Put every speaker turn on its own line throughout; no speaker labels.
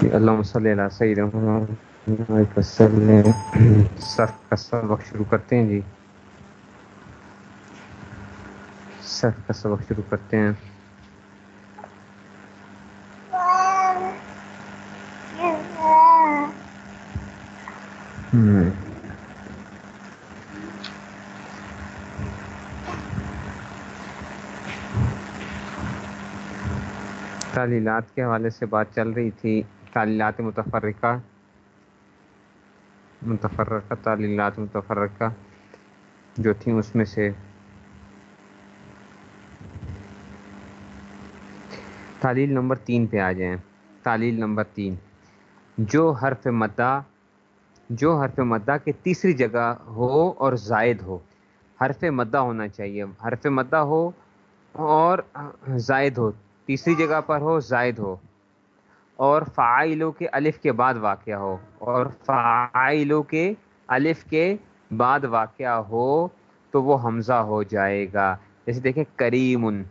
اللہ صلی اللہ سعید وسلم. صرف کا سبق شروع کرتے ہیں جی. صرف کا سبق شروع کرتے ہیں. ہوں تعلیلات کے حوالے سے بات چل رہی تھی. تعلیلات متفرقہ متفرقہ تعلیلات متفرقہ جو تھیں اس میں سے. تعلیل نمبر تین پہ آ جائیں. تعلیل نمبر تین. جو حرف مدہ، جو حرف مدہ کے تیسری جگہ ہو اور زائد ہو. حرف مدہ ہونا چاہیے. حرف مدہ ہو اور زائد ہو. تیسری جگہ پر ہو، زائد ہو. اور فعائلوں کے الف کے بعد واقعہ ہو، اور فعائلوں کے الف کے بعد واقعہ ہو تو وہ حمزہ ہو جائے گا۔ جیسے دیکھیں کریم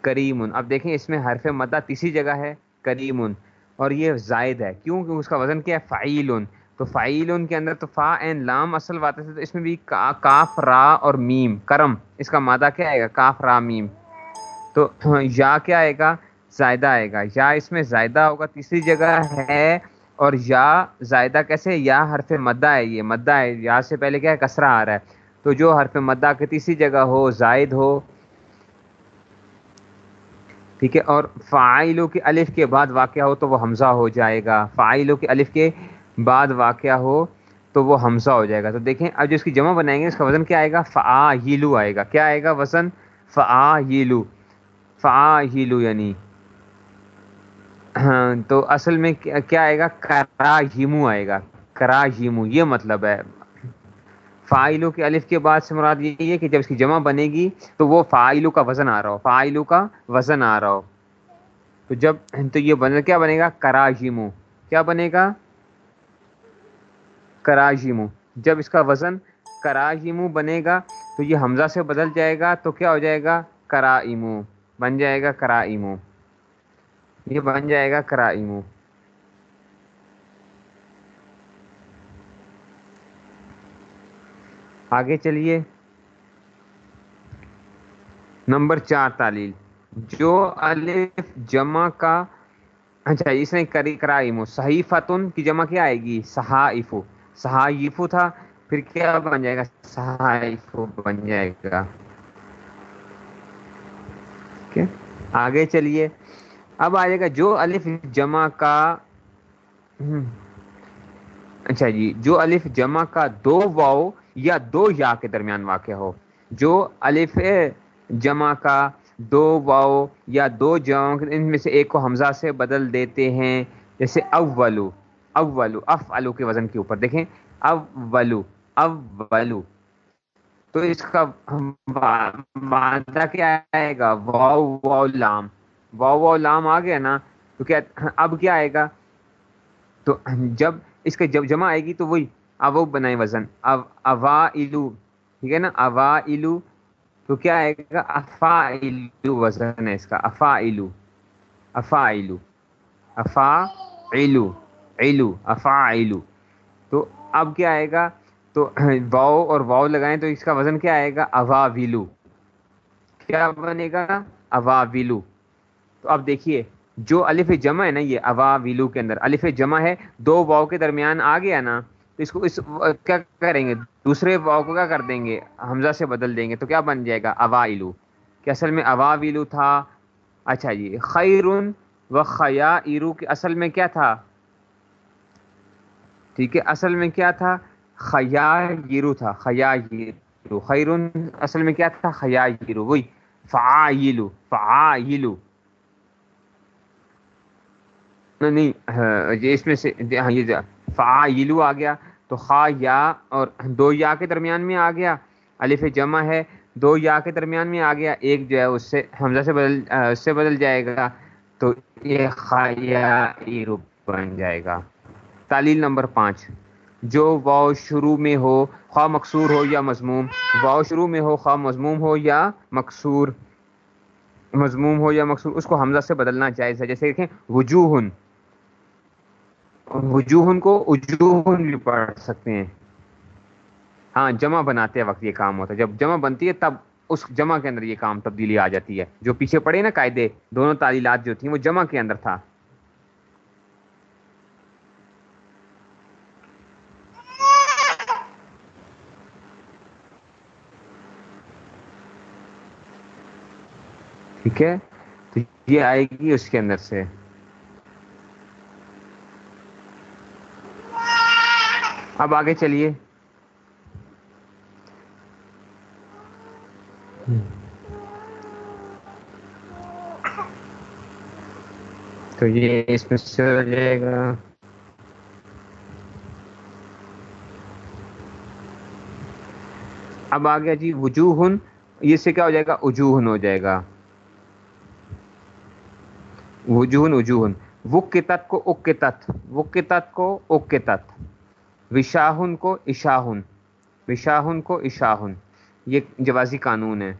کریم اب دیکھیں، اس میں حرف مدہ تیسری جگہ ہے کریم اور یہ زائد ہے، کیوں؟ کہ اس کا وزن کیا ہے؟ فعیل تو فعیل کے اندر تو فا این لام اصل بات ہے تو اس میں بھی کاف، را اور میم، کرم۔ اس کا مادہ کیا آئے گا؟ کاف، را، میم۔ تو یا کیا آئے گا؟ زائدہ آئے گا۔ یا اس میں زائدہ ہوگا، تیسری جگہ ہے اور یا زائدہ کیسے، یا حرف مدہ ہے یہ۔ مدہ ہے یا سے پہلے کیا ہے، کسرہ آ رہا ہے۔ تو جو حرف مدہ کی تیسری جگہ ہو، زائد ہو، ٹھیک ہے، اور فعائلوں کے الف کے بعد واقعہ ہو تو وہ حمزہ ہو جائے گا۔ فعائلوں کے الف کے بعد واقعہ ہو تو وہ حمزہ ہو جائے گا۔ تو دیکھیں، اب جو اس کی جمع بنائیں گے، اس کا وزن کیا آئے گا؟ فعا آئے گا۔ کیا آئے گا وزن؟ فعا فعالو یعنی ہاں تو اصل میں کیا آئے گا؟ کرا ہیمو آئے گا۔ کرا ہیمو یہ مطلب ہے۔ فائلوں کے الف کے بعد سے مراد یہی ہے کہ جب اس کی جمع بنے گی تو وہ فائلوں کا وزن آ رہا ہو۔ فائلوں کا وزن آ رہا ہو۔ تو جب تو یہ بنے کیا بنے گا؟ کراجیمو کیا بنے گا؟ کراجیمو جب اس کا وزن کراجیمو بنے گا تو یہ حمزہ سے بدل جائے گا تو کیا ہو جائے گا؟ کرائمو بن جائے گا کرائمو یہ بن جائے گا کرائمو۔ آگے چلیے۔ نمبر چار تعلیل۔ جو الف جمع کا اچھا اس نے کری کرائمو۔ صحیفتن کی جمع کیا آئے گی؟ صحائفو۔ صحائفو تھا، پھر کیا بن جائے گا؟ صحائفو بن جائے گا۔ آگے چلیے۔ اب آ جائے گا جو الف جمع کا اچھا جی جو الف جمع کا دو واؤ یا دو یا کے درمیان واقع ہو۔ جو الف جمع کا دو واؤ یا دو جاؤں ان میں سے ایک کو حمزہ سے بدل دیتے ہیں۔ جیسے اولو اولو اف الو کے وزن کے اوپر۔ دیکھیں، اولو اولو۔ تو اس کا مادہ کیا آئے گا؟ واؤ واؤ لام۔ واؤ واؤ لام آ گیا نا، تو کیا اب کیا آئے گا؟ تو جب اس کا جب جمع آئے گی تو وہی او بنائے وزن۔ اب اوا الو ٹھیک ہے نا؟ اوا الو تو کیا آئے گا؟ افا الو وزن ہے اس کا۔ افا الو افا الو افا علو علو افا علو تو اب کیا آئے گا؟ تو واؤ اور واؤ لگائیں تو اس کا وزن کیا آئے گا؟ اوا ویلو کیا بنے گا؟ اوا ویلو تو اب دیکھیے، جو الف جمع ہے نا، یہ اوا ویلو کے اندر الف جمع ہے، دو واؤ کے درمیان آ گیا نا، تو اس کو اس کیا کریں گے؟ دوسرے واؤ کو کیا کر دیں گے؟ حمزہ سے بدل دیں گے، تو کیا بن جائے گا؟ اوائلو کہ اصل میں اوا ویلو تھا۔ اچھا جی خیرن و خیا ایرو کے اصل میں کیا تھا؟ ٹھیک ہے، اصل میں کیا تھا؟ خیا گیرو تھا خیا گیرو خیرن اصل میں کیا تھا؟ خیا گیرو وہی فعایلو فعایلو نہیں ہاں، اس میں سے ہاں یہ فعایلو آ گیا تو خا یا اور دو یا کے درمیان میں آ گیا الف جمع ہے دو یا کے درمیان میں آ گیا ایک جو ہے اس سے حمزہ سے بدل اس سے بدل جائے گا تو یہ خا خیا بن جائے گا۔ تعلیل نمبر پانچ جو واؤ شروع میں ہو خواہ مقصور ہو یا مضموم؟ واؤ شروع میں ہو خواہ مضموم ہو یا مقصور؟ مضموم ہو یا مقصود اس کو حمزہ سے بدلنا جائز ہے۔ جیسے دیکھیں وجوہن وجوہن کو وجوہن بھی پڑھ سکتے ہیں۔ ہاں جمع بناتے وقت یہ کام ہوتا ہے۔ جب جمع بنتی ہے، تب اس جمع کے اندر یہ کام تبدیلی آ جاتی ہے۔ جو پیچھے پڑے نا قاعدے، دونوں تعلیلات جو تھیں، وہ جمع کے اندر تھا۔ ٹھیک ہے؟ تو یہ آئے گی اس کے اندر سے۔ اب آگے چلیے۔ تو یہ اس میں سے ہو جائے گا۔ اب آ گیا جی وجوہن، یہ سے کیا ہو جائے گا؟ وجوہن ہو جائے گا۔ وجوہن وجوہن۔ وکتت کو اکتت۔ وکتت کو اکتت۔ وشاہن کو اشاہن، وشاہن کو اشاہن، یہ جوازی قانون ہے۔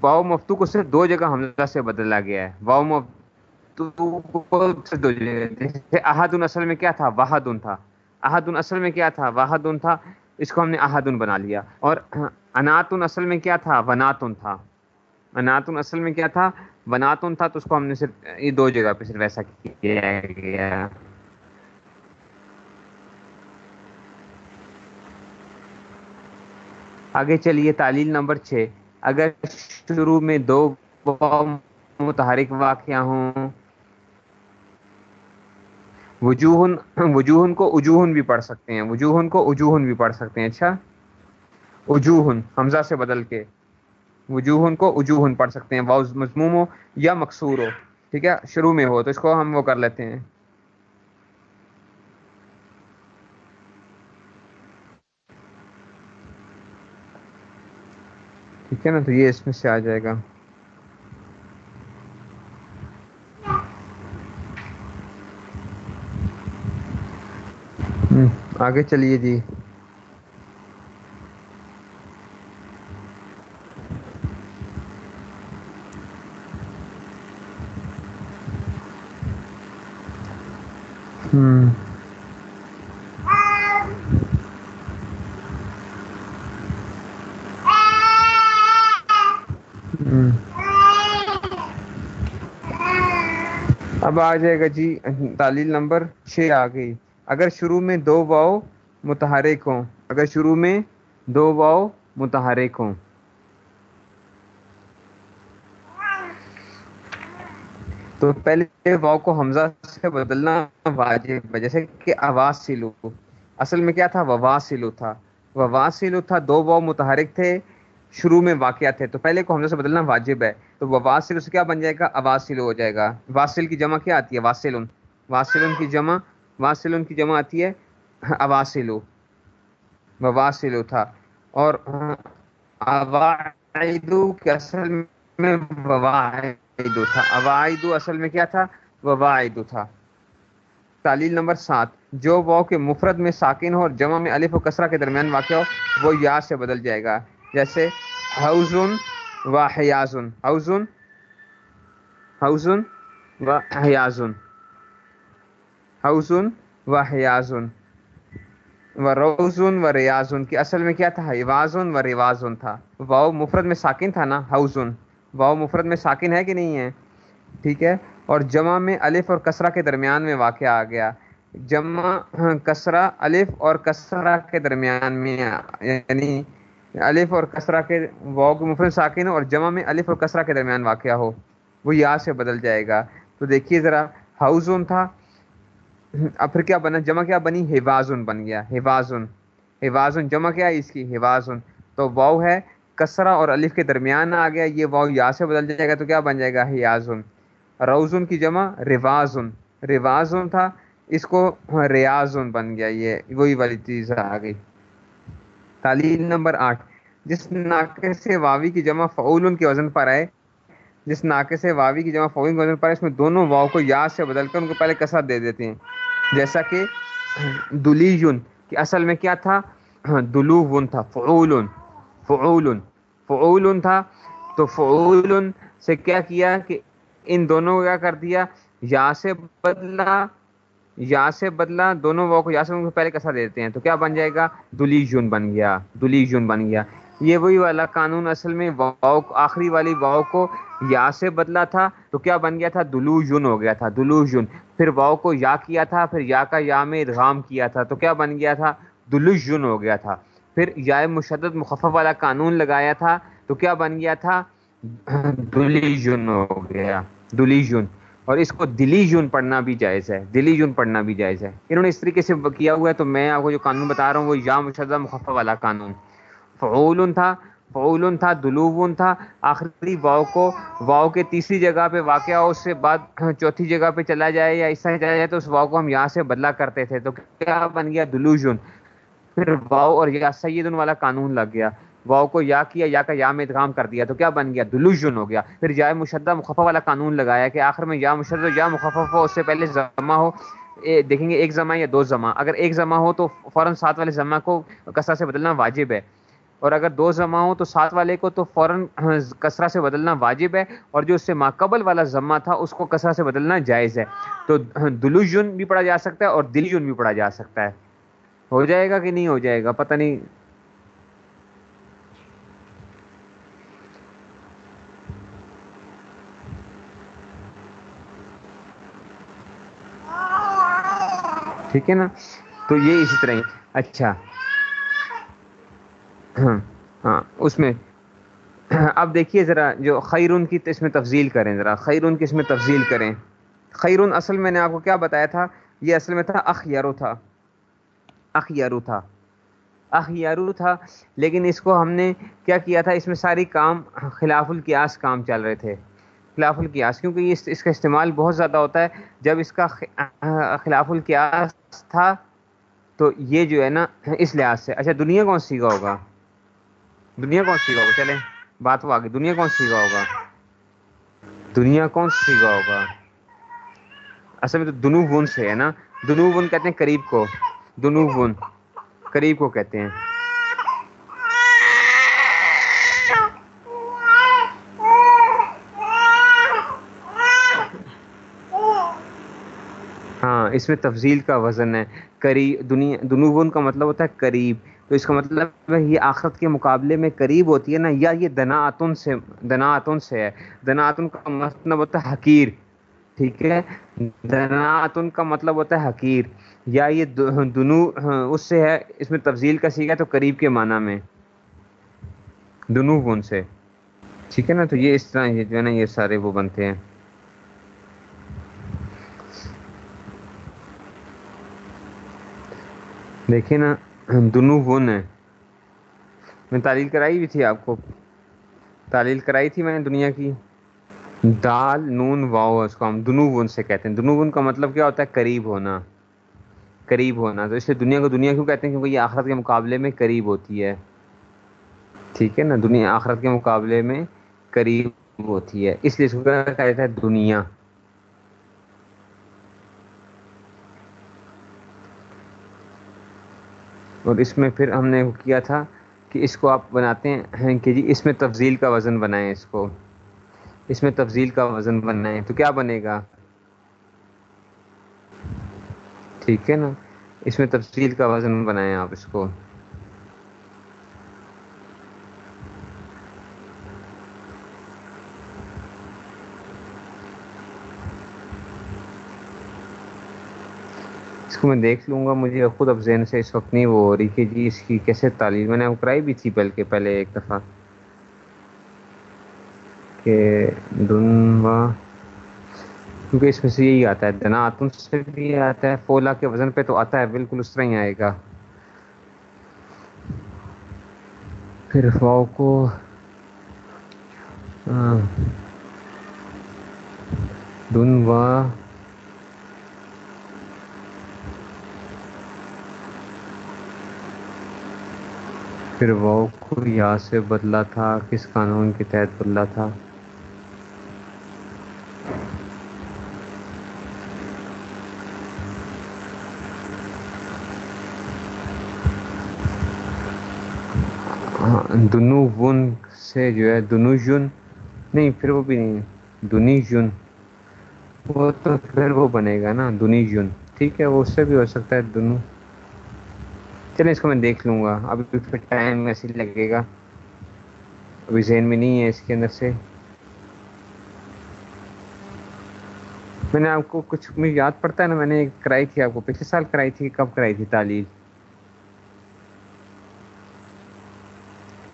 واؤ مفتو کو صرف دو جگہ حمزہ سے بدلا گیا ہے۔ واؤ مفتو کو صرف دو جگہ۔ جیسے احدن اصل میں کیا تھا؟ واحدن تھا۔ احدن اصل میں کیا تھا؟ واحدن تھا۔ اس کو ہم نے احدن بنا لیا۔ اور اناتن اصل میں کیا تھا؟ وناتن تھا۔ اناتن اصل میں کیا تھا؟ وناتن تھا تو اس کو ہم نے صرف یہ دو جگہ پہ صرف ایسا کیا گیا۔ آگے چلیے، تعلیل نمبر چھ۔ اگر شروع میں دو متحرک واقعہ ہوں، وجوہن وجوہن کو اجوہن بھی پڑھ سکتے ہیں۔ وجوہن کو اجوہن بھی پڑھ سکتے ہیں۔ اچھا؟ اجوہن حمزہ سے بدل کے۔ وجوہن کو اجوہن پڑھ سکتے ہیں۔ مضموم ہو یا مقصور ہو، ٹھیک ہے؟ شروع میں ہو، تو اس کو ہم وہ کر لیتے ہیں۔ ٹھیک ہے نا، تو یہ اس میں سے آ جائے گا۔ آگے چلیے جی۔ ہوں اب آ جائے گا جی تعلیل نمبر چھ آ گئی۔ اگر شروع میں دو واؤ متحرک ہوں، اگر شروع میں دو واؤ متحرک ہوں۔ تو پہلے واؤ کو حمزہ سے بدلنا واجب جیسے کہ آواز سلو اصل میں کیا تھا؟ ووا سلو تھا۔ ووا سلو تھا، دو واؤ متحرک تھے۔ شروع میں واقعات ہے تو پہلے کو حمزہ سے بدلنا واجب ہے۔ تو واسل اس کیا بن جائے گا؟ اواسل ہو جائے گا۔ واسل کی جمع کیا آتی ہے؟ واسل واسل کی جمع واسل کی جمع آتی ہے۔ اواسل واسل تھا۔ اور کے اصل میں تھا۔ اوائدو اصل میں کیا تھا؟ وواعد تھا۔ تعلیل نمبر سات۔ جو واؤ کے مفرد میں ساکن ہو اور جمع میں الف و کسرہ کے درمیان واقع ہو، وہ یا سے بدل جائے گا۔ جیسے حوزن و حیازن حوزن حوزن و حیازن حوزن و حیازن و روزن و ریاضن کی اصل میں کیا تھا؟ حوازن و روازن تھا. واؤ مفرد میں ساکن تھا نا حوزن واؤ مفرد میں ساکن ہے کہ نہیں ہے؟ ٹھیک ہے. اور جمع میں الف اور کسرہ کے درمیان میں واقع آ گیا. جمع ہاں، کسرہ، الف اور کسرہ کے درمیان میں یعنی الف اور کسرہ کے واؤ کے مفرد ساکن اور جمع میں الف اور کسرہ کے درمیان واقع ہو، وہ یا سے بدل جائے گا۔ تو دیکھیے ذرا ہاؤزن تھا۔ اب پھر کیا بنا؟ جمع کیا بنی؟ حوازن بن گیا۔ حوازن حوازن جمع کیا اس کی؟ حوازن تو واؤ ہے کسرہ اور الف کے درمیان آ گیا، یہ واؤ یا سے بدل جائے گا تو کیا بن جائے گا؟ حیازن روزن کی جمع روازن روازن تھا، اس کو ریاضن بن گیا، یہ وہی والی چیز آ گئی۔ تعلیم نمبر آٹھ، جس ناقے سے واوی کی جمع فعول کے وزن پر آئے۔ جس ناقے سے واوی کی جمع فعول کے وزن پر آئے، اس میں دونوں واؤ کو یاد سے بدل کر ان کو پہلے کثرت دے دیتے ہیں۔ جیسا کہ دلی کہ اصل میں کیا تھا؟ دلو تھا فعول فعول فعول تھا۔ تو فعول سے کیا کیا کہ ان دونوں کو کیا کر دیا؟ یا سے بدلا یا سے بدلا دونوں واؤ کو یا سے پہلے کیسا دیتے ہیں تو کیا بن جائے گا؟ دلیجون بن گیا، دلیجون بن گیا۔ یہ وہی والا قانون اصل میں واؤ آخری والی واؤ کو یا سے بدلا تھا تو کیا بن گیا تھا؟ دلو یون ہو گیا تھا دلو پھر واؤ کو یا کیا تھا، پھر یا کا یا میں ادغام کیا تھا تو کیا بن گیا تھا؟ دلو یون ہو گیا تھا۔ پھر یا مشدد مخفف والا قانون لگایا تھا تو کیا بن گیا تھا؟ دلی یون ہو گیا دلی یون اور اس کو دلی یون پڑھنا بھی جائز ہے دلی یون پڑھنا بھی جائز ہے۔ انہوں نے اس طریقے سے کیا ہوا ہے تو میں آپ کو جو قانون بتا رہا ہوں، وہ یا مشدد مخفف والا قانون۔ فعول تھا فعول تھا دلوون تھا۔ آخری واؤ کو واؤ کے تیسری جگہ پہ واقعہ ہو، اس سے بعد چوتھی جگہ پہ چلا جائے یا اس طرح چلا جائے تو اس واؤ کو ہم یہاں سے بدلا کرتے تھے۔ تو کیا بن گیا؟ دلوجن۔ پھر واؤ اور یا سیدن والا قانون لگ گیا۔ واؤ کو یا کیا یا کا یا میں ادغام کر دیا تو کیا بن گیا؟ دلوجن ہو گیا۔ پھر یا مشدہ مخفف والا قانون لگایا کہ آخر میں یا مشدہ یا مخفف ہو، اس سے پہلے زمہ ہو۔ دیکھیں گے ایک زمہ یا دو زمہ۔ اگر ایک زمہ ہو تو فوراً ساتھ والے زمہ کو کثرت سے بدلنا واجب ہے۔ اور اگر دو ضمع ہو تو ساتھ والے کو تو فوراً کسرہ سے بدلنا واجب ہے۔ اور جو اس سے ماقبل والا ضمہ تھا، اس کو کسرہ سے بدلنا جائز ہے۔ تو دلوجن بھی پڑھا جا سکتا ہے اور دلیجن بھی پڑھا جا سکتا ہے۔ ہو جائے گا کہ نہیں ہو جائے گا؟ پتہ نہیں۔ ٹھیک ہے نا؟ تو یہ اسی طرح اچھا۔ ہاں ہاں اس میں۔ اب دیکھیے ذرا جو خیرون کی اس میں تفضیل کریں ذرا۔ خیرون کی اس میں تفضیل کریں۔ خیرون اصل میں نے آپ کو کیا بتایا تھا؟ یہ اصل میں تھا اخیارو تھا۔ اخیارو تھا۔ اخیارو تھا۔ لیکن اس کو ہم نے کیا کیا تھا؟ اس میں ساری کام خلاف القیاس کام چل رہے تھے۔ خلاف القیاس، کیونکہ یہ اس کا استعمال بہت زیادہ ہوتا ہے۔ جب اس کا خلاف القیاس تھا، تو یہ جو ہے نا، اس لحاظ سے۔ اچھا دنیا کون سیکھا ہوگا؟ دنیا کون سیکھا ہوگا؟ چلیں، بات وہ آگے۔ دنیا کون سیکھا ہوگا؟ دنیا کون سیکھا ہوگا؟ اصل میں تو دنو بن سے ہے نا۔ دنو بن کہتے ہیں قریب کو۔ دنو بن قریب کو کہتے ہیں۔ اس میں تفضیل کا وزن ہے قریب دنیا دنوبن کا مطلب ہوتا ہے قریب۔ تو اس کا مطلب ہے، یہ آخرت کے مقابلے میں قریب ہوتی ہے نا، یا یہ دناعتن سے دناعتن سے ہے۔ دناعتن کا مطلب ہوتا ہے حقیر، ٹھیک ہے؟ دناعتن کا مطلب ہوتا ہے حقیر۔ یا یہ دنو، اس سے ہے، اس میں تفضیل کا سیکھا تو قریب کے معنی میں۔ دنو ان سے۔ ٹھیک ہے نا؟ تو یہ اس طرح یہ جو ہے نا، یہ سارے وہ بنتے ہیں۔ دیکھیں نا دنو ون ہے میں تعلیل کرائی بھی تھی آپ کو۔ تعلیل کرائی تھی میں نے دنیا کی۔ دال، نون، واؤ، اس کو ہم دنو ون سے کہتے ہیں۔ دنو ون کا مطلب کیا ہوتا ہے؟ قریب ہونا۔ قریب ہونا۔ تو اس لیے دنیا کو دنیا کیوں کہتے ہیں؟ کیونکہ یہ آخرت کے مقابلے میں قریب ہوتی ہے۔ ٹھیک ہے نا؟ دنیا، آخرت کے مقابلے میں قریب ہوتی ہے۔ اس لیے اس کو کہا جاتا ہے دنیا۔ اور اس میں پھر ہم نے کیا تھا کہ اس کو آپ بناتے ہیں کہ جی اس میں تفضیل کا وزن بنائیں اس کو۔ اس میں تفضیل کا وزن بنائیں تو کیا بنے گا؟ ٹھیک ہے نا؟ اس میں تفصیل کا وزن بنائیں آپ اس کو۔ اس کو میں دیکھ لوں گا، مجھے خود اب ذہن سے اس وقت نہیں وہ ہو رہی کہ جی اس کی کیسے تعلیم، میں نے کرائی بھی تھی بلکہ پہلے ایک دفعہ۔ کہ دنوا کیونکہ اس میں سے یہی آتا ہے، دنا آتم سے بھی آتا ہے، فولا کے وزن پہ تو آتا ہے، بالکل اس طرح ہی آئے گا۔ پھر فاؤ کو دنوا پھر واؤ کو یا سے بدلا تھا؟ کس قانون کے تحت بدلا تھا؟ ہاں، دنو ون سے جو ہے دنو یون نہیں، پھر وہ بھی نہیں دنی جن وہ تو پھر وہ بنے گا نا دنی جن ٹھیک ہے، وہ اس سے بھی ہو سکتا ہے دونوں چلیں اس کو میں دیکھ لوں گا۔ ابھی پھر ٹائم ایسے لگے گا۔ ابھی ذہن میں نہیں ہے اس کے اندر سے۔ میں نے آپ کو کچھ مجھے یاد پڑتا ہے نا، میں نے کرائی تھی آپ کو۔ پچھلے سال کرائی تھی، کب کرائی تھی تعلیل؟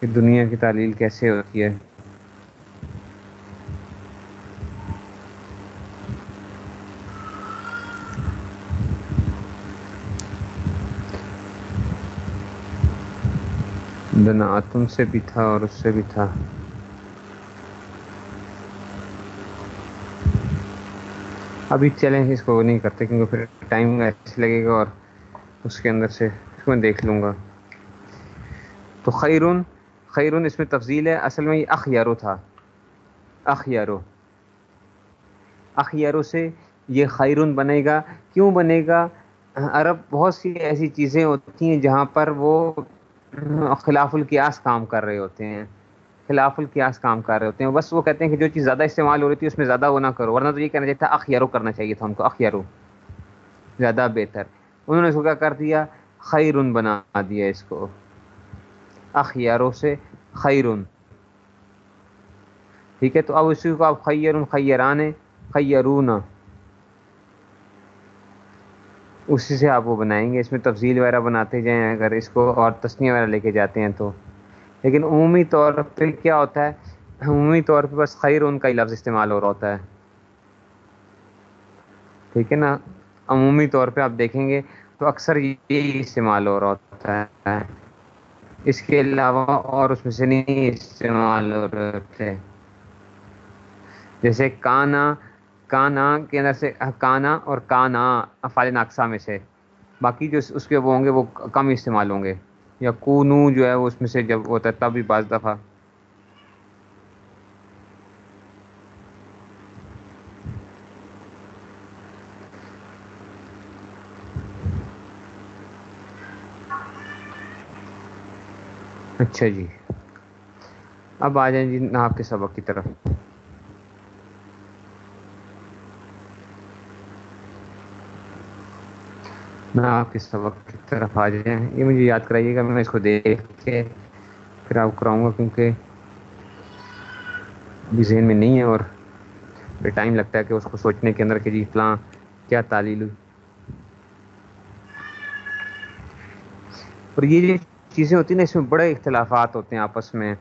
کہ دنیا کی تعلیل کیسے ہوتی ہے؟ دنا تم سے بھی تھا اور اس سے بھی تھا۔ ابھی چیلنج اس کو نہیں کرتے کیونکہ پھر ٹائم ایسے لگے گا اور اس کے اندر سے اس کو میں دیکھ لوں گا۔ تو خیرون خیرون اس میں تفضیل ہے۔ اصل میں یہ اخیارو تھا۔ اخیارو اخیارو سے یہ خیرون بنے گا۔ کیوں بنے گا؟ عرب بہت سی ایسی چیزیں ہوتی ہیں جہاں پر وہ خلاف القیاس کام کر رہے ہوتے ہیں۔ خلاف القیاس کام کر رہے ہوتے ہیں۔ بس وہ کہتے ہیں کہ جو چیز زیادہ استعمال ہو رہی تھی اس میں زیادہ وہ نہ کرو۔ ورنہ تو یہ کہنا چاہیے تھا اخیارو کرنا چاہیے تھا ان کو، اخیارو۔ زیادہ بہتر۔ انہوں نے اس کو کیا کر دیا؟ خیرون بنا دیا اس کو۔ اخیاروں سے خیرون ٹھیک ہے، تو اب اسی کو آپ خیرون خیران خیرون۔ اسی سے آپ وہ بنائیں گے، اس میں تفضیل وغیرہ بناتے جائیں، اگر اس کو اور تسنیہ وغیرہ لے کے جاتے ہیں تو۔ لیکن عمومی طور پہ کیا ہوتا ہے، عمومی طور پہ بس خیر ان کا ہی لفظ استعمال ہو رہا ہوتا ہے۔ ٹھیک ہے نا؟ عمومی طور پہ آپ دیکھیں گے تو اکثر یہی استعمال ہو رہا ہوتا ہے۔ اس کے علاوہ اور اس میں سے نہیں استعمال ہو رہے۔ ہوتے جیسے کانا کانا کے اندر سے، کانا اور کانا افال ناقصہ میں سے۔ باقی جو اس کے وہ ہوں گے وہ کم استعمال ہوں گے۔ یا کونو جو ہے وہ اس میں سے جب ہوتا ہے تب بھی بعض دفعہ۔ اچھا جی۔ اب آ جائیں جی آپ کے سبق کی طرف۔ میں آپ کے سبق کی طرف آ جائیں یہ مجھے یاد کرائیے گا، میں اس کو دیکھ کے پھر آپ کراؤں گا کیونکہ ابھی ذہن میں نہیں ہے اور پھر ٹائم لگتا ہے کہ اس کو سوچنے کے اندر کہ جی فلاں کیا تعلیل ہوئی۔ اور یہ جو چیزیں ہوتی ہیں نا، اس میں بڑے اختلافات ہوتے ہیں آپس میں۔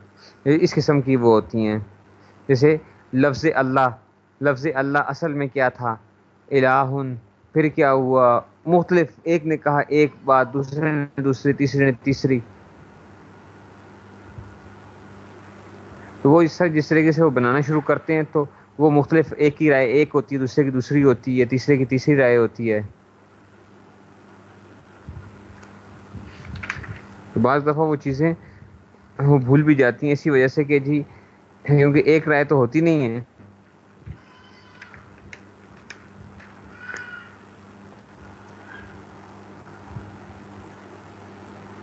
اس قسم کی وہ ہوتی ہیں۔ جیسے لفظ اللہ لفظ اللہ اصل میں کیا تھا؟ الہن، پھر کیا ہوا؟ مختلف، ایک نے کہا ایک بات، دوسرے نے دوسری، تیسرے نے تیسری۔ تو وہ اس طرح جس طریقے سے وہ بنانا شروع کرتے ہیں تو وہ مختلف، ایک ہی رائے ایک ہوتی ہے، دوسرے کی دوسری ہوتی ہے، تیسرے کی تیسری رائے ہوتی ہے۔ تو بعض دفعہ وہ چیزیں وہ بھول بھی جاتی ہیں، اسی وجہ سے کہ جی کیونکہ ایک رائے تو ہوتی نہیں ہے۔